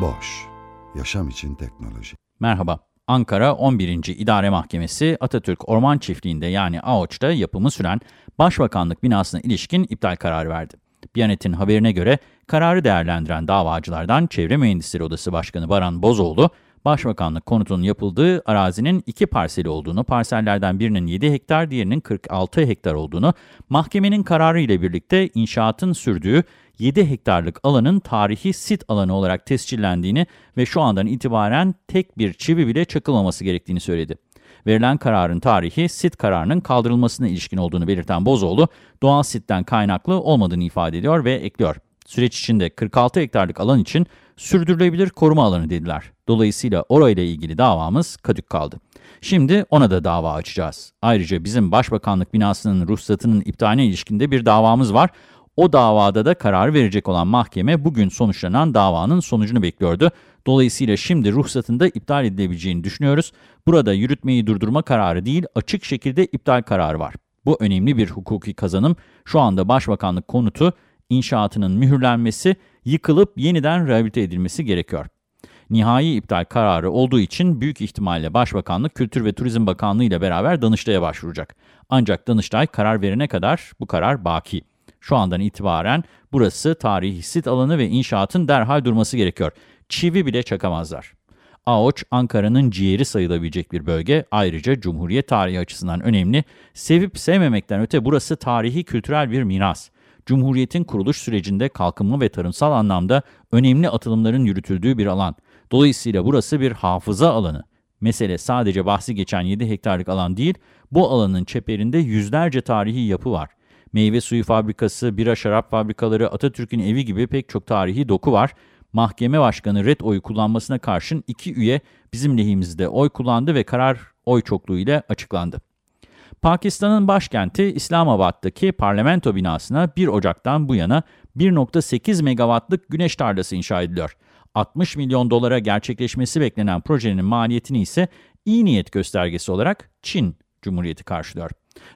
Boş, yaşam için teknoloji. Merhaba. Ankara 11. İdare Mahkemesi Atatürk Orman Çiftliği'nde yani AOÇ'da yapımı süren Başbakanlık binasına ilişkin iptal kararı verdi. Biyanet'in haberine göre kararı değerlendiren davacılardan Çevre Mühendisleri Odası Başkanı Baran Bozoğlu, Başbakanlık konutunun yapıldığı arazinin iki parseli olduğunu, parsellerden birinin 7 hektar, diğerinin 46 hektar olduğunu, mahkemenin kararı ile birlikte inşaatın sürdüğü 7 hektarlık alanın tarihi sit alanı olarak tescillendiğini ve şu andan itibaren tek bir çivi bile çakılmaması gerektiğini söyledi. Verilen kararın tarihi sit kararının kaldırılmasına ilişkin olduğunu belirten Bozoğlu, doğal sitten kaynaklı olmadığını ifade ediyor ve ekliyor. Süreç içinde 46 hektarlık alan için sürdürülebilir koruma alanı dediler. Dolayısıyla orayla ilgili davamız kadük kaldı. Şimdi ona da dava açacağız. Ayrıca bizim Başbakanlık binasının ruhsatının iptaline ilişkinde bir davamız var. O davada da karar verecek olan mahkeme bugün sonuçlanan davanın sonucunu bekliyordu. Dolayısıyla şimdi ruhsatın da iptal edilebileceğini düşünüyoruz. Burada yürütmeyi durdurma kararı değil, açık şekilde iptal kararı var. Bu önemli bir hukuki kazanım. Şu anda Başbakanlık konutu inşaatının mühürlenmesi, yıkılıp yeniden rehabilite edilmesi gerekiyor. Nihai iptal kararı olduğu için büyük ihtimalle Başbakanlık Kültür ve Turizm Bakanlığı ile beraber Danıştay'a başvuracak. Ancak Danıştay karar verene kadar bu karar baki. Şu andan itibaren burası tarihi sit alanı ve inşaatın derhal durması gerekiyor. Çivi bile çakamazlar. Ağoç, Ankara'nın ciğeri sayılabilecek bir bölge. Ayrıca Cumhuriyet tarihi açısından önemli. Sevip sevmemekten öte burası tarihi kültürel bir miras. Cumhuriyet'in kuruluş sürecinde kalkınma ve tarımsal anlamda önemli atılımların yürütüldüğü bir alan. Dolayısıyla burası bir hafıza alanı. Mesele sadece bahsi geçen 7 hektarlık alan değil, bu alanın çeperinde yüzlerce tarihi yapı var. Meyve suyu fabrikası, bira şarap fabrikaları, Atatürk'ün evi gibi pek çok tarihi doku var. Mahkeme başkanı red oyu kullanmasına karşın iki üye bizim lehimizde oy kullandı ve karar oy çokluğu ile açıklandı. Pakistan'ın başkenti İslamabad'daki parlamento binasına 1 Ocak'tan bu yana 1.8 megawattlık güneş tarlası inşa ediliyor. 60 milyon dolara gerçekleşmesi beklenen projenin maliyetini ise iyi niyet göstergesi olarak Çin Cumhuriyeti karşılıyor.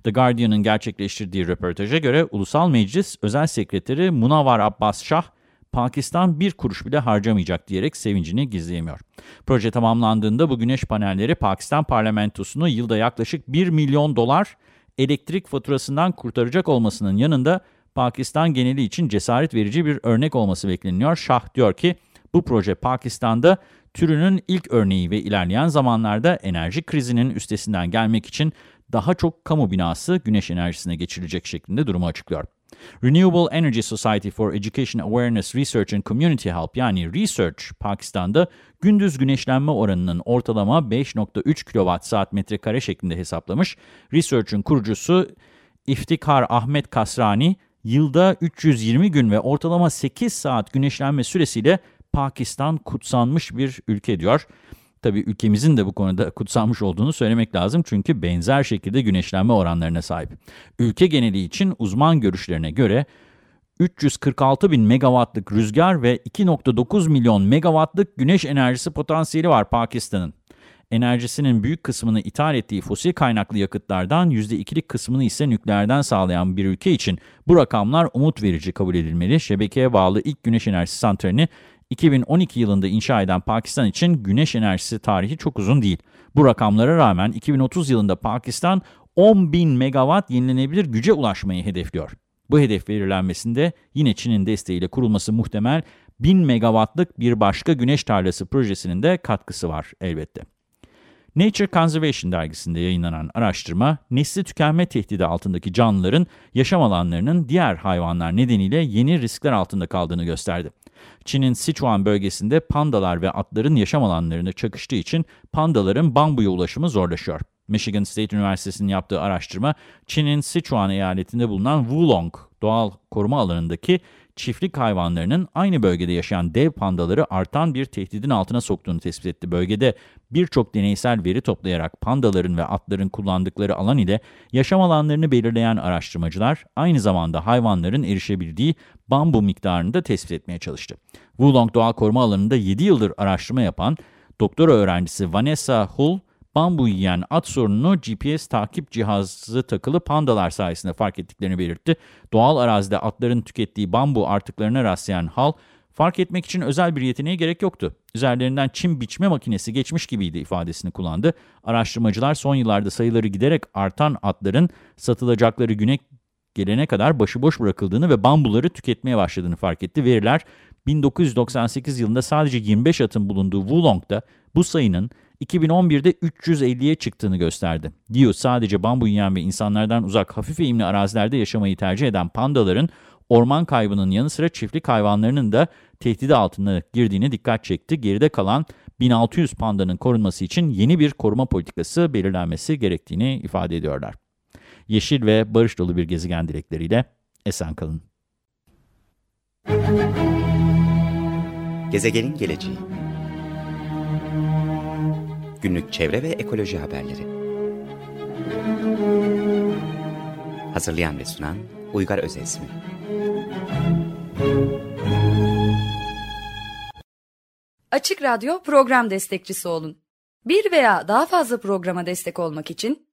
The Guardian'ın gerçekleştirdiği röportaja göre Ulusal Meclis Özel Sekreteri Munawar Abbas Şah, Pakistan bir kuruş bile harcamayacak diyerek sevincini gizleyemiyor. Proje tamamlandığında bu güneş panelleri Pakistan parlamentosunu yılda yaklaşık 1 milyon dolar elektrik faturasından kurtaracak olmasının yanında Pakistan geneli için cesaret verici bir örnek olması bekleniyor. Şah diyor ki bu proje Pakistan'da türünün ilk örneği ve ilerleyen zamanlarda enerji krizinin üstesinden gelmek için daha çok kamu binası güneş enerjisine geçirilecek şeklinde durumu açıklıyor. Renewable Energy Society for Education Awareness Research and Community Help yani Research Pakistan'da gündüz güneşlenme oranının ortalama 5.3 kWh metrekare şeklinde hesaplamış. Research'ın kurucusu İftikar Ahmet Kasrani yılda 320 gün ve ortalama 8 saat güneşlenme süresiyle Pakistan kutsanmış bir ülke diyor. Tabii ülkemizin de bu konuda kutsanmış olduğunu söylemek lazım çünkü benzer şekilde güneşlenme oranlarına sahip. Ülke geneli için uzman görüşlerine göre 346 bin megawattlık rüzgar ve 2.9 milyon megawattlık güneş enerjisi potansiyeli var Pakistan'ın. Enerjisinin büyük kısmını ithal ettiği fosil kaynaklı yakıtlardan %2'lik kısmını ise nükleerden sağlayan bir ülke için bu rakamlar umut verici kabul edilmeli. Şebekeye bağlı ilk güneş enerjisi santralini 2012 yılında inşa eden Pakistan için güneş enerjisi tarihi çok uzun değil. Bu rakamlara rağmen 2030 yılında Pakistan 10 bin megawatt yenilenebilir güce ulaşmayı hedefliyor. Bu hedef belirlenmesinde yine Çin'in desteğiyle kurulması muhtemel 1000 megawattlık bir başka güneş tarlası projesinin de katkısı var elbette. Nature Conservation dergisinde yayınlanan araştırma, nesli tükenme tehdidi altındaki canlıların yaşam alanlarının diğer hayvanlar nedeniyle yeni riskler altında kaldığını gösterdi. Çin'in Sichuan bölgesinde pandalar ve atların yaşam alanlarını çakıştığı için pandaların bambuya ulaşımı zorlaşıyor. Michigan State Üniversitesi'nin yaptığı araştırma, Çin'in Sichuan eyaletinde bulunan Wulong doğal koruma alanındaki çiftlik hayvanlarının aynı bölgede yaşayan dev pandaları artan bir tehdidin altına soktuğunu tespit etti. Bölgede birçok deneysel veri toplayarak pandaların ve atların kullandıkları alan ile yaşam alanlarını belirleyen araştırmacılar aynı zamanda hayvanların erişebildiği bambu miktarını da tespit etmeye çalıştı. Wulong Doğal Koruma Alanı'nda 7 yıldır araştırma yapan doktora öğrencisi Vanessa Hull, bambu yiyen at sorununu GPS takip cihazı takılı pandalar sayesinde fark ettiklerini belirtti. Doğal arazide atların tükettiği bambu artıklarına rastlayan Hal, fark etmek için özel bir yeteneğe gerek yoktu. Üzerlerinden çim biçme makinesi geçmiş gibiydi ifadesini kullandı. Araştırmacılar son yıllarda sayıları giderek artan atların satılacakları güne gelene kadar başıboş bırakıldığını ve bambuları tüketmeye başladığını fark etti. Veriler 1998 yılında sadece 25 atın bulunduğu Wulong'da bu sayının 2011'de 350'ye çıktığını gösterdi. Diyor sadece bambu yiyen ve insanlardan uzak hafif eğimli arazilerde yaşamayı tercih eden pandaların orman kaybının yanı sıra çiftlik hayvanlarının da tehdidi altına girdiğine dikkat çekti. Geride kalan 1600 pandanın korunması için yeni bir koruma politikası belirlenmesi gerektiğini ifade ediyorlar. Yeşil ve barış dolu bir gezegen dilekleriyle esen kalın. Gezegenin geleceği Günlük çevre ve ekoloji haberleri Hazırlayan ve sunan Uygar Özesmi Açık Radyo program destekçisi olun. Bir veya daha fazla programa destek olmak için